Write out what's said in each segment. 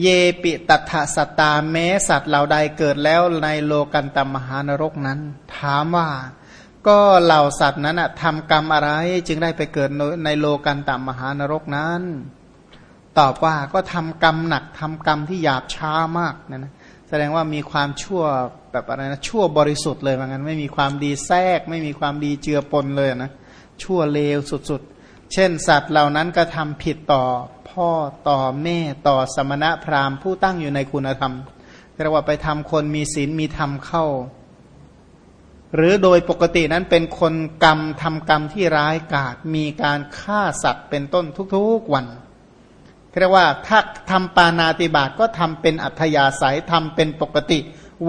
เยปิตัทสตาแม้สัตว์เหล่าใดเกิดแล้วในโลกันตมหานรกนั้น ถามว่า ก็เหล่าสัตว์นั้นทำกรรมอะไรจึงได้ไปเกิดในโลกันตมหานรกนั้น ตอบว่าก็ทำกรรมหนักทำกรรมที่หยาบช้ามากนะนะแสดงว่ามีความชั่วแบบอะไรนะชั่วบริสุทธิ์เลยว่างั้นไม่มีความดีแทรก ไม่มีความดีเจือปนเลยนะชั่วเลวสุด เช่น สัตว์เหล่านั้นก็ทำผิดต่อพ่อต่อแม่ต่อสมณะพราหมณ์ผู้ตั้งอยู่ในคุณธรรมเรียกว่าไปทำคนมีศีลมีธรรมเข้า หรือโดยปกตินั้นเป็นคนกรรมทำกรรมที่ร้ายกาจมีการฆ่าสัตว์เป็นต้นทุกๆวันเรียกว่าถ้าทำปานาติบาตก็ทำเป็นอัธยาศัยทำเป็นปกติ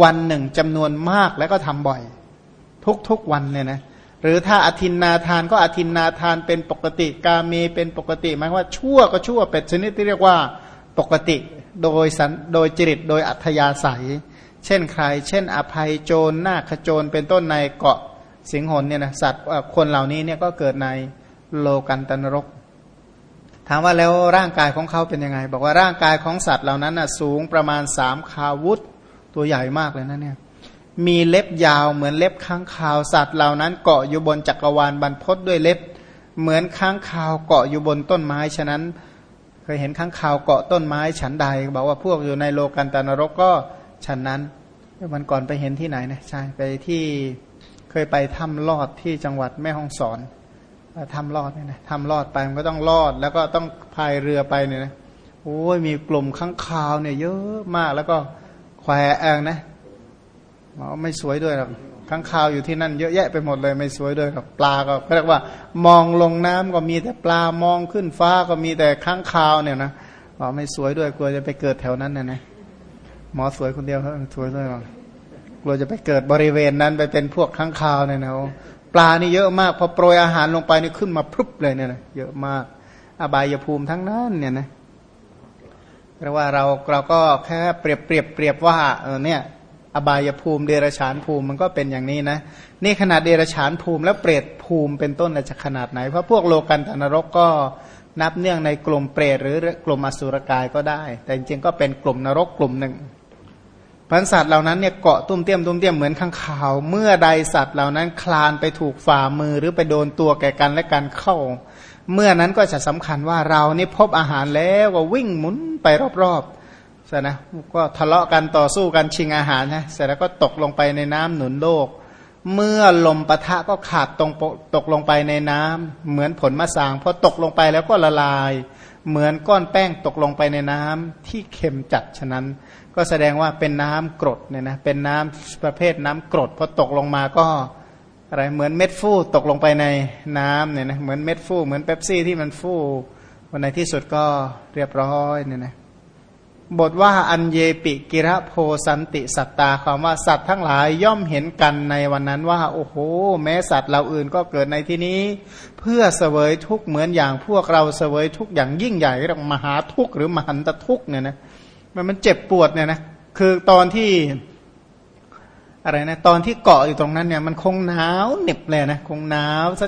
วันหนึ่งจำนวนมากแล้วก็ทำบ่อย ทุกๆวันเนี่ยนะ หรือถ้าอธินนาทานก็อธินนาทานเป็นปกติ กาเมเป็นปกติหมายว่าชั่วก็ชั่วเป็นชนิดที่เรียกว่าปกติโดยสันโดยจริตโดยอัธยาศัย เช่นใคร เช่น อภัยโจรหน้าขโจรเป็นต้นในเกาะสิงหนเนี่ยนะสัตว์คนเหล่านี้เนี่ยก็เกิดในโลกันตนรก ถามว่าแล้วร่างกายของเขาเป็นยังไง บอกว่าร่างกายของสัตว์เหล่านั้นนะสูงประมาณสามคาวุธตัวใหญ่มากเลยนะเนี่ย มีเล็บยาวเหมือนเล็บค้างคาวสัตว์เหล่านั้นเกาะอยู่บนจักรวาลบรรพศด้วยเล็บ เหมือนค้างคาวเกาะอยู่บนต้นไม้ฉะนั้น เคยเห็นค้างคาวเกาะต้นไม้ฉันใดบอกว่าพวกอยู่ในโลกันตานรกก็ฉันนั้นวันก่อนไปเห็นที่ไหนนะใช่ไปที่เคยไปถ้ำลอดที่จังหวัดแม่ฮ่องสอนถ้ำลอดเนี่ยนะถ้ำลอดไปมันก็ต้องลอด แล้วก็ต้องพายเรือไปเนี่ยนะโอ้ยมีกลุ่มค้างคาวเนี่ยเยอะมากแล้วก็แควแองนะ ไม่สวยด้วยหรอกข้างคาวอยู่ที่นั่นเยอะแยะไปหมดเลยไม่สวยด้วยกับปลาก็เรียกว่า มองลงน้ำก็มีแต่ปลามองขึ้นฟ้าก็มีแต่ข้างคาวเนี่ยนะบอกไม่สวยด้วยกลัวจะไปเกิดแถวนั้นนะนะหมอสวยคนเดียวเขาสวยด้วยหรอกลัวจะไปเกิดบริเวณนั้นไปเป็นพวกข้างคาวเนี่ยนะปลานี่เยอะมากพอโปรยอาหารลงไปนี่ขึ้นมาพรุบเลยเนี่ยนะเยอะมากอบายภูมิทั้งนั้นเนี่ยนะเพรียกว่าเราเราก็แค่เปรียบเปรียบเปรียบว่าเออเนี่ย อบายภูมิเดรฉานภูมิมันก็เป็นอย่างนี้นะนี่ขนาดเดรฉานภูมิและเปรตภูมิเป็นต้นจะขนาดไหน เพราะพวกโลกันตนรกก็นับเนื่องในกลุ่มเปรตหรือกลุ่มอสุรกายก็ได้ แต่จริงๆก็เป็นกลุ่มนรกกลุ่มหนึ่งพันสัตว์เหล่านั้นเนี่ยเกาะตุ้มเตี้ยมตุ้มเตี้ยมเหมือนข้างข่าว เมื่อใดสัตว์เหล่านั้นคลานไปถูกฝ่ามือหรือไปโดนตัวแก่กันและกันเข้า เมื่อนั้นก็จะสำคัญว่าเรานี่พบอาหารแล้วก็วิ่งหมุนไปรอบๆ สนะก็ทะเลาะกันต่อสู้กันชิงอาหารนะเสร็จแล้วก็ตกลงไปในน้ำหนุนโลก เมื่อลมปะทะก็ขาดตรงตกลงไปในน้ำเหมือนผลมะสางพอตกลงไปแล้วก็ละลาย เหมือนก้อนแป้งตกลงไปในน้ำที่เค็มจัดฉะนั้น ก็แสดงว่าเป็นน้ำกรดเนี่ยนะเป็นน้ำประเภทน้ำกรดพอตกลงมาก็อะไรเหมือนเม็ดฟูตกลงไปในน้ำเนี่ยนะเหมือนเม็ดฟูเหมือนเป๊ปซี่ที่มันฟูวันในที่สุดก็เรียบร้อยเนี่ยนะ บทว่าอันเยปิกิระโพสันติสัตตาความว่าสัตว์ทั้งหลายย่อมเห็นกันในวันนั้นว่า โอ้โห แม้สัตว์เราอื่นก็เกิดในที่นี้ เพื่อเสวยทุกเหมือนอย่างพวกเราเสวยทุกอย่างยิ่งใหญ่เรียกมหาทุกหรือมหันตทุกเนี่ยนะมันมันเจ็บปวดเนี่ยนะคือตอนที่อะไรนะตอนที่เกาะอยู่ตรงนั้นเนี่ย มันคงหนาวเหน็บเลยนะคงหนาวซะ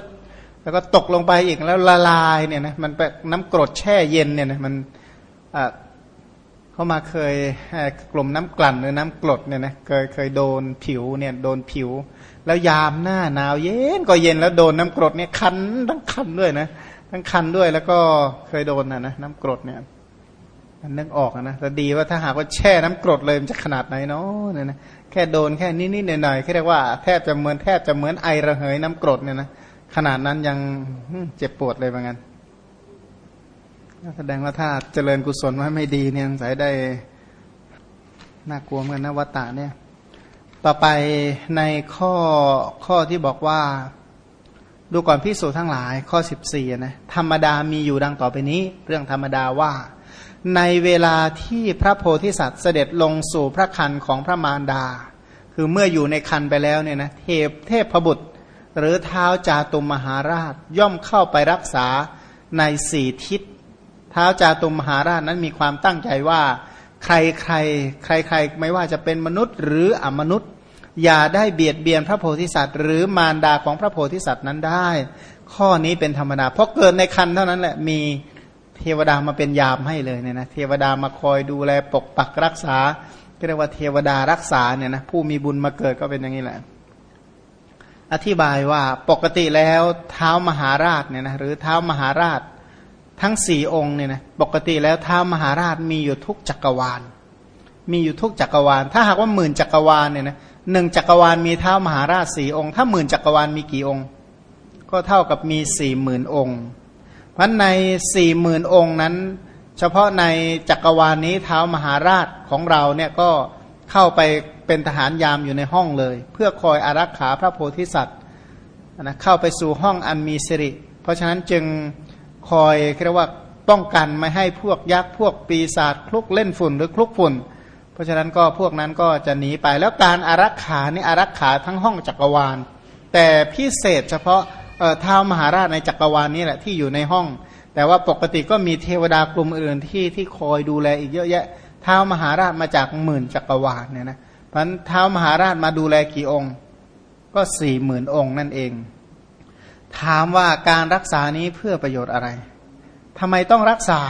แล้วก็ตกลงไปอีกแล้วละลายเนี่ยนะมันเป็นน้ำกรดแช่เย็นเนี่ยนะมันอ่า เขามาเคยกลุ่มน้ำกลั่นหรือน้ำกรดเนี่ยนะเคยเคยโดนผิวเนี่ยโดนผิว แล้วยามหน้าหนาวเย็นก็เย็นแล้วโดนน้ำกรดเนี่ยคันทั้งคันด้วยนะทั้งคันด้วยแล้วก็เคยโดนนะนะน้ำกรดเนี่ยมันนึกออกนะแต่ดีว่าถ้าหากว่าแช่น้ำกรดเลยมันจะขนาดไหนเนาะเนี่ยนะแค่โดนแค่นิดๆหน่อยๆแค่เรียกว่าแทบจะเหมือนแทบจะเหมือนไอระเหยน้ำกรดเนี่ยนะขนาดนั้นยังเจ็บปวดเลยเหมือนกัน แสดงว่าถ้าเจริญกุศลไว้ไม่ดีเนี่ยสายได้น่ากลัวเหมือนนวัตตะเนี่ย ต่อไปในข้อข้อที่บอกว่า ดูก่อนพิสูจทั้งหลายข้อสิบสี่นะธรรมดามีอยู่ดังต่อไปนี้ เรื่องธรรมดาว่า ในเวลาที่พระโพธิสัตว์เสด็จลงสู่พระคันของพระมารดา คือเมื่ออยู่ในคันไปแล้วเนี่ยนะเทพเทพบุตร หรือเท้าจาตุมมหาราชย่อมเข้าไปรักษาในสี่ทิศ ท้าวจาตุมมหาราชนั้นมีความตั้งใจว่า ใครใครใครใครไม่ว่าจะเป็นมนุษย์หรืออมนุษย์ อย่าได้เบียดเบียนพระโพธิสัตว์ หรือมารดาของพระโพธิสัตว์นั้นได้ ข้อนี้เป็นธรรมดาเพราะเกิดในคันเท่านั้นแหละมีเทวดามาเป็นยามให้เลยเนี่ยนะเทวดามาคอยดูแลปกปักรักษาเรียกว่าเทวดารักษาเนี่ยนะผู้มีบุญมาเกิดก็เป็นอย่างนี้แหละ อธิบายว่าปกติแล้วเท้ามหาราชเนี่ยนะหรือเท้ามหาราช ทั้งสี่องค์เนี่ยนะปกติแล้วเท้ามหาราชมีอยู่ทุกจักรวาล มีอยู่ทุกจักรวาล ถ้าหากว่าหมื่นจักรวาลเนี่ยนะหนึ่งจักรวาลมีเท้ามหาราชสี่องค์ ถ้าหมื่นจักรวาลมีกี่องค์ ก็เท่ากับมีสี่หมื่นองค์เพราะในสี่หมื่นองค์นั้น เฉพาะในจักรวาลนี้เท้ามหาราชของเราเนี่ยก็เข้าไปเป็นทหารยามอยู่ในห้องเลย เพื่อคอยอารักขาพระโพธิสัตว์นะเข้าไปสู่ห้องอันมีสิริ เพราะฉะนั้นจึง คอยเรียกว่าป้องกันไม่ให้พวกยักษ์พวกปีศาจคลุกเล่นฝุ่นหรือคลุกฝุ่น เพราะฉะนั้นก็พวกนั้นก็จะหนีไปแล้วการอารักขานี่อารักขาทั้งห้องจักรวาล แต่พิเศษเฉพาะเท้ามหาราชในจักรวาลนี้แหละที่อยู่ในห้อง แต่ว่าปกติก็มีเทวดากลุ่มอื่นที่ที่คอยดูแลอีกเยอะแยะเท้ามหาราชมาจากหมื่นจักรวาลเนี่ยนะเพันเท้ามหาราชมาดูแลกี่องค์ ก็สี่หมื่นองค์นั่นเอง ถามว่าการรักษานี้เพื่อประโยชน์อะไรทำไมต้องรักษา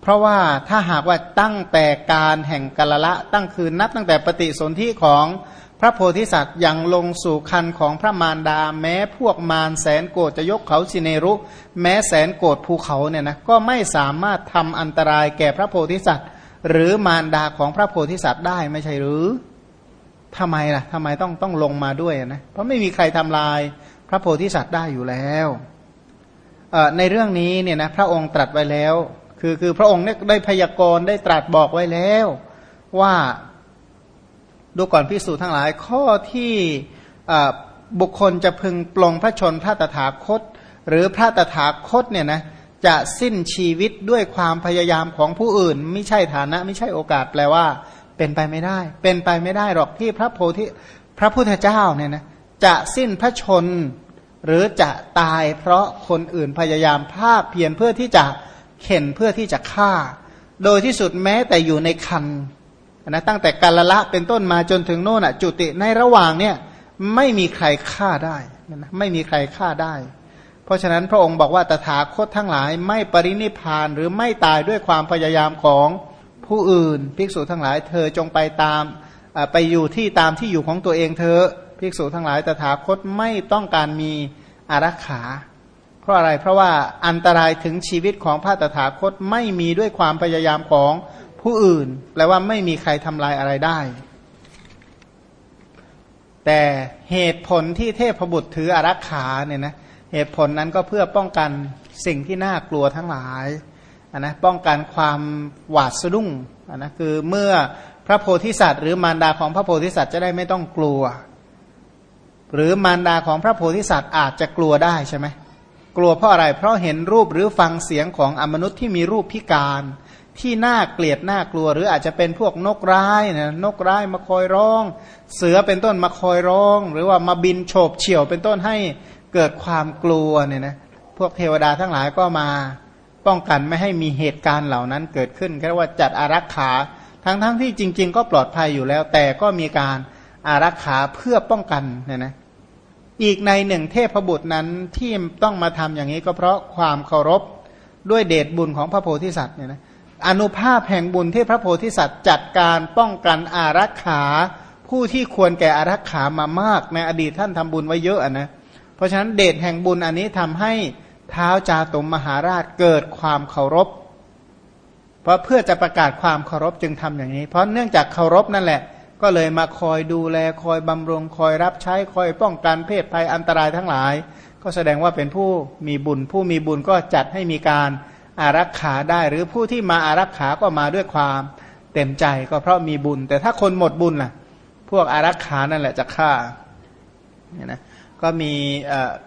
เพราะว่าถ้าหากว่าตั้งแต่การแห่งกาลละตั้งคืนนับตั้งแต่ปฏิสนธิของพระโพธิสัตว์ยังลงสู่คันของพระมารดา แม้พวกมารแสนโกรธจะยกเขาสิเนรุ แม้แสนโกรธภูเขาเนี่ยนะก็ไม่สามารถทำอันตรายแก่พระโพธิสัตว์ หรือมารดาของพระโพธิสัตว์ได้ไม่ใช่หรือทำไมล่ะทำไมต้องต้องลงมาด้วยนะ เพราะไม่มีใครทำลาย พระโพธิสัตว์ได้อยู่แล้วในเรื่องนี้เนี่ยนะพระองค์ตรัสไว้แล้ว คือคือพระองค์ได้พยากรณ์ได้ตรัสบอกไว้แล้ว ว่าดูก่อนพิสูจน์ทั้งหลายข้อที่บุคคลจะพึงปลงพระชนพระตถาคต หรือพระตถาคตเนี่ยนะจะสิ้นชีวิตด้วยความพยายามของผู้อื่น ไม่ใช่ฐานะ ไม่ใช่โอกาสแปลว่า เป็นไปไม่ได้ เป็นไปไม่ได้หรอกที่พระโพธิพระพุทธเจ้าเนี่ยนะ จะสิ้นพระชน หรือจะตายเพราะคนอื่นพยายามภาคเพียรเพื่อที่จะเข็นเพื่อที่จะฆ่า โดยที่สุดแม้แต่อยู่ในคันนะตั้งแต่กาลละเป็นต้นมาจนถึงโน่นจุติในระหว่างเนี่ยไม่มีใครฆ่าได้นะไม่มีใครฆ่าได้ เพราะฉะนั้นพระองค์บอกว่าตถาคตทั้งหลายไม่ปรินิพานหรือไม่ตายด้วยความพยายามของผู้อื่น ภิกษุทั้งหลาย เธอจงไปตามไปอยู่ที่ตามที่อยู่ของตัวเองเธอ ภิกษุทั้งหลายตถาคตไม่ต้องการมีอารักขา เพราะอะไรเพราะว่าอันตรายถึงชีวิตของพระตถาคตไม่มีด้วยความพยายามของผู้อื่น แปลว่าไม่มีใครทำลายอะไรได้ แต่เหตุผลที่เทพบุตรถืออารักขาเนี่ยนะเหตุผลนั้นก็เพื่อป้องกันสิ่งที่น่ากลัวทั้งหลายนนะป้องกันความหวาดสะดุ้งนนะคือเมื่อพระโพธิสัตว์ หรือมารดาของพระโพธิสัตว์จะได้ไม่ต้องกลัว หรือมารดาของพระโพธิสัตว์อาจจะกลัวได้ใช่ไหมกลัวเพราะอะไร เพราะเห็นรูปหรือฟังเสียงของอมนุษย์ที่มีรูปพิการ ที่น่าเกลียดน่ากลัว หรืออาจจะเป็นพวกนกร้ายนะนกร้ายมาคอยร้อง เสือเป็นต้นมาคอยร้อง หรือว่ามาบินโฉบเฉี่ยวเป็นต้นให้เกิดความกลัวเนี่ยนะพวกเทวดาทั้งหลายก็มาป้องกันไม่ให้มีเหตุการณ์เหล่านั้นเกิดขึ้นแค่ว่าจัดอารักขาทั้งๆทที่จริง ๆ ก็ปลอดภัยอยู่แล้ว แต่ก็มีการอารักขาเพื่อป้องกันเนี่ยนะ อีกในหนึ่งเทพบุตรนั้นที่ต้องมาทำอย่างนี้ก็เพราะความเคารพด้วยเดชบุญของพระโพธิสัตว์เนี่ยนะอนุภาพแห่งบุญที่พระโพธิสัตว์จัดการป้องกันอารักขาผู้ที่ควรแก่อารักขามามากในอดีตท่านทำบุญไว้เยอะนะเพราะฉะนั้นเดชแห่งบุญอันนี้ทำให้เท้าจาตุมมหาราชเกิดความเคารพ เพราะเพื่อจะประกาศความเคารพจึงทำอย่างนี้ เพราะเนื่องจากเคารพนั่นแหละ ก็เลยมาคอยดูแลคอยบำรุงคอยรับใช้คอยป้องกันเพศภัยอันตรายทั้งหลาย ก็แสดงว่าเป็นผู้มีบุญ ผู้มีบุญก็จัดให้มีการอารักขาได้ หรือผู้ที่มาอารักขาก็มาด้วยความเต็มใจก็เพราะมีบุญ แต่ถ้าคนหมดบุญล่ะ พวกอารักขานั่นแหละจะฆ่าเนี่ยนะก็มี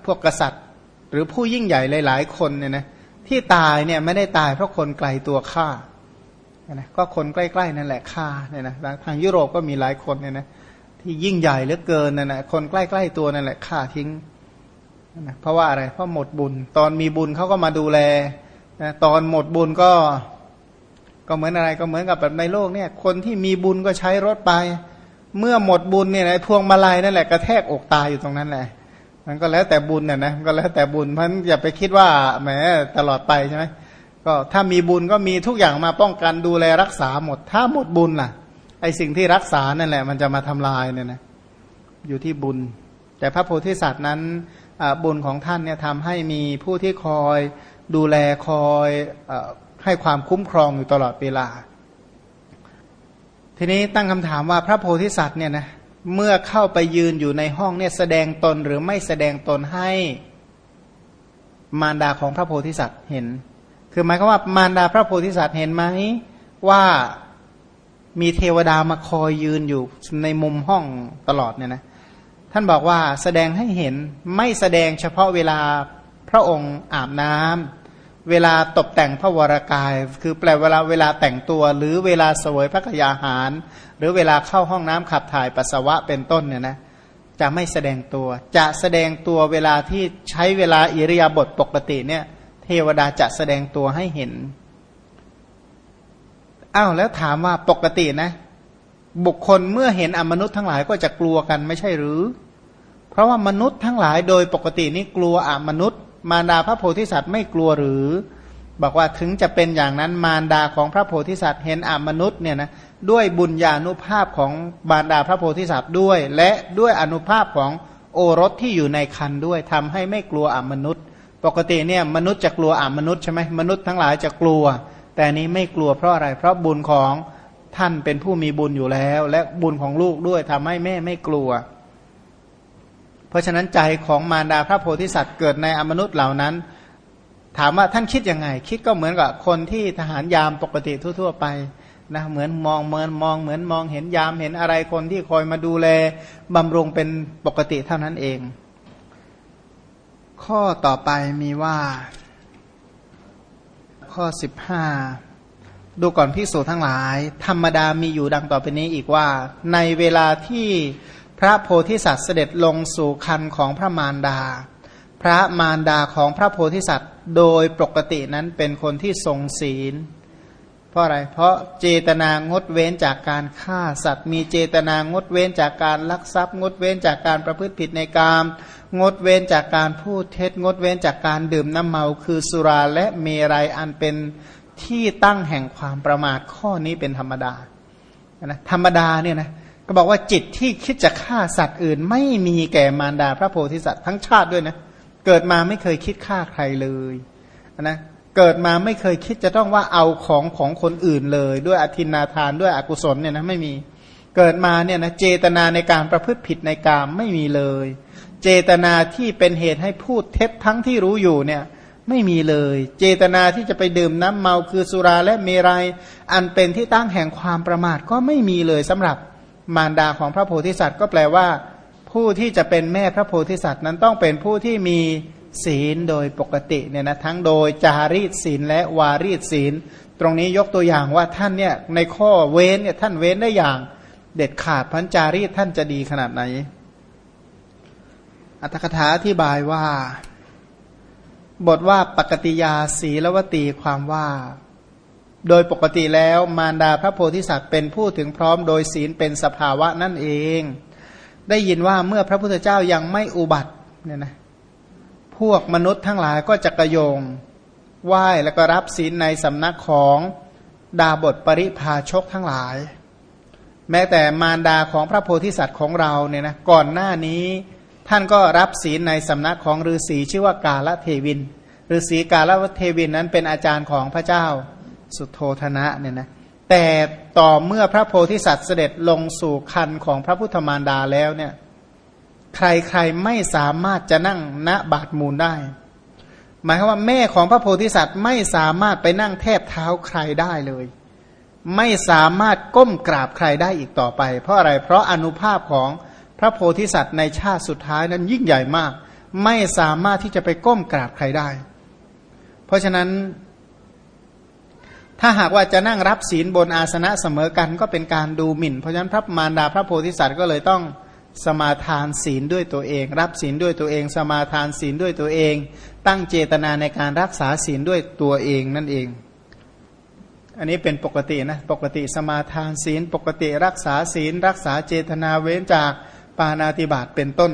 พวกกษัตริย์ หรือผู้ยิ่งใหญ่หลาย ๆ คนเนี่ยนะที่ตายเนี่ยไม่ได้ตายเพราะคนไกลตัวฆ่า นะก็คนใกล้ๆนั่นแหละฆ่าเนี่ยนะทางยุโรปก็มีหลายคนเนี่ยนะที่ยิ่งใหญ่เหลือเกินนั่นแหละคนใกล้ๆตัวนั่นแหละฆ่าทิ้งนะเพราะว่าอะไรเพราะหมดบุญ ตอนมีบุญเขาก็มาดูแลนะตอนหมดบุญก็ ก็เหมือนอะไรก็เหมือนกับแบบในโลกเนี่ย คนที่มีบุญก็ใช้รถไป เมื่อหมดบุญเนี่ยไอ้พวงมาลัยนั่นแหละกระแทกอกตายอยู่ตรงนั้นแหละมันก็แล้วแต่บุญน่ยนะก็แล้วแต่บุญเพราะอย่าไปคิดว่าแหมตลอดไปใช่ไหม ก็ถ้ามีบุญก็มีทุกอย่างมาป้องกันดูแลรักษาหมด ถ้าหมดบุญล่ะไอสิ่งที่รักษานั่นแหละ มันจะมาทำลายเนี่ยนะอยู่ที่บุญ แต่พระโพธิสัตว์นั้นบุญของท่านเนี่ยทำให้มีผู้ที่คอยดูแลคอยให้ความคุ้มครองอยู่ตลอดเวลา ทีนี้ตั้งคำถามว่าพระโพธิสัตว์เนี่ยนะเมื่อเข้าไปยืนอยู่ในห้องเนี่ยแสดงตนหรือไม่แสดงตนให้มารดาของพระโพธิสัตว์เห็น คือหมายความว่ามารดาพระโพธิสัตว์เห็นไหมว่ามีเทวดามาคอยยืนอยู่ในมุมห้องตลอดเนี่ยนะท่านบอกว่าแสดงให้เห็นไม่แสดงเฉพาะเวลาพระองค์อาบน้ำเวลาตกแต่งพระวรากาย คือแปลเวลาเวลาแต่งตัว หรือเวลาเสวยพระกยาหาร หรือเวลาเข้าห้องน้ำขับถ่ายปัสสาวะเป็นต้นเนี่ยนะจะไม่แสดงตัว จะแสดงตัวเวลาที่ใช้เวลาอิริยาบถปกติเนี่ย เทวดาจะแสดงตัวให้เห็น อ้าวแล้วถามว่าปกตินะ บุคคลเมื่อเห็นอมนุษย์ทั้งหลายก็จะกลัวกันไม่ใช่หรือ เพราะว่ามนุษย์ทั้งหลายโดยปกตินี่กลัวอมนุษย์ มารดาพระโพธิสัตว์ไม่กลัวหรือ บอกว่าถึงจะเป็นอย่างนั้นมารดาของพระโพธิสัตว์เห็นอมนุษย์เนี่ยนะด้วยบุญญาณุภาพของมารดาพระโพธิสัตว์ด้วย และด้วยอนุภาพของโอรสที่อยู่ในคันด้วยทำให้ไม่กลัวอมนุษย์ ปกติเนี่ยมนุษย์จะกลัวอมนุษย์ใช่ไหมมนุษย์ทั้งหลายจะกลัว แต่นี้ไม่กลัวเพราะอะไร เพราะบุญของท่านเป็นผู้มีบุญอยู่แล้ว และบุญของลูกด้วยทำให้แม่ไม่กลัว เพราะฉะนั้นใจของมารดาพระโพธิสัตว์เกิดในอมนุษย์เหล่านั้น ถามว่าท่านคิดยังไง คิดก็เหมือนกับคนที่ทหารยามปกติทั่ว ๆ ไปนะเหมือนมองเหมือนมองเหมือนมองเห็นยามเห็นอะไรคนที่คอยมาดูแลบำรุงเป็นปกติเท่านั้นเอง ข้อต่อไปมีว่า ข้อสิบห้าดูก่อนพิสูจทั้งหลาย ธรรมดามีอยู่ดังต่อไปนี้อีกว่า ในเวลาที่พระโพธิสัตว์เสด็จลงสู่คันของพระมารดา พระมารดาของพระโพธิสัตว์ โดยปกตินั้นเป็นคนที่ทรงศีล เพราะอะไร เพราะเจตนางดเว้นจากการฆ่าสัตว์ มีเจตนางดเว้นจากการลักทรัพย์ งดเว้นจากการประพฤติผิดในกาม งดเว้นจากการพูดเท็จงดเว้นจากการดื่มน้ำเมา คือสุราและเมรัยอันเป็นที่ตั้งแห่งความประมาทข้อนี้เป็นธรรมดานะธรรมดาเนี่ยนะก็บอกว่าจิตที่คิดจะฆ่าสัตว์อื่น ไม่มีแก่มารดาพระโพธิสัตว์ทั้งชาติด้วยนะเกิดมาไม่เคยคิดฆ่าใครเลยนะเกิดมาไม่เคยคิดจะต้องว่าเอาของของคนอื่นเลย ด้วยอธินาทานด้วยอกุศลเนี่ยนะไม่มีเกิดมาเนี่ยนะเจตนาในการประพฤติผิดในกามไม่มีเลย เจตนาที่เป็นเหตุให้พูดเท็จทั้งที่รู้อยู่เนี่ยไม่มีเลย เจตนาที่จะไปดื่มน้ำเมาคือสุราและเมรยัยอันเป็นที่ตั้งแห่งความประมาทก็ไม่มีเลยสำหรับมารดาของพระโพธิสัตว์ก็แปลว่า ผู้ที่จะเป็นแม่พระโพธิสัตว์นั้นต้องเป็นผู้ที่มีศีลโดยปกติเนี่ยนะทั้งโดยจารีตศีลและวารีตศีล ตรงนี้ยกตัวอย่างว่าท่านเนี่ยในข้อเว้นเนี่ยท่านเว้นได้อย่างเด็ดขาดพันจารีตท่านจะดีขนาดไหน อัตถกถาอธิบายว่า บทว่าปกติยาสีลวตีความว่า โดยปกติแล้วมารดาพระโพธิสัตว์เป็นผู้ถึงพร้อมโดยศีลเป็นสภาวะนั่นเอง ได้ยินว่าเมื่อพระพุทธเจ้ายังไม่อุบัติเนี่ยนะพวกมนุษย์ทั้งหลายก็จะกระโยงไหว้แล้วก็รับศีลในสำนักของดาบทปริพาชกทั้งหลาย แม้แต่มารดาของพระโพธิสัตว์ของเราเนี่ยนะก่อนหน้านี้ ท่านก็รับศีลในสำนักของฤาษีชื่อว่ากาลเทวินฤาษีกาลเทวินนั้นเป็นอาจารย์ของพระเจ้าสุโธธนะเนี่ยนะแต่ต่อเมื่อพระโพธิสัตว์เสด็จลงสู่คันของพระพุทธมารดาแล้วเนี่ยใครๆไม่สามารถจะนั่งณบาดมูลได้ หมายความว่าแม่ของพระโพธิสัตว์ไม่สามารถไปนั่งแทบเท้าใครได้เลย ไม่สามารถก้มกราบใครได้อีกต่อไป เพราะอะไรเพราะอนุภาพของพ ระโพธิสัตว์ในชาติสุดท้ายนั้นยิ่งใหญ่มาก ไม่สามารถที่จะไปก้มกราบใครได้ เพราะฉะนั้น ถ้าหากว่าจะนั่งรับศีลบนอาสนะเสมอกันก็เป็นการดูหมิ่น เพราะฉะนั้นพระมารดาพระโพธิสัตว์ก็เลยต้องสมาทานศีลด้วยตัวเอง รับศีลด้วยตัวเอง สมาทานศีลด้วยตัวเอง ตั้งเจตนาในการรักษาศีลด้วยตัวเองนั่นเอง อันนี้เป็นปกตินะปกติสมาทานศีล ปกติรักษาศีล รักษาเจตนาเว้นจาก ปานาติบาตเป็นต้น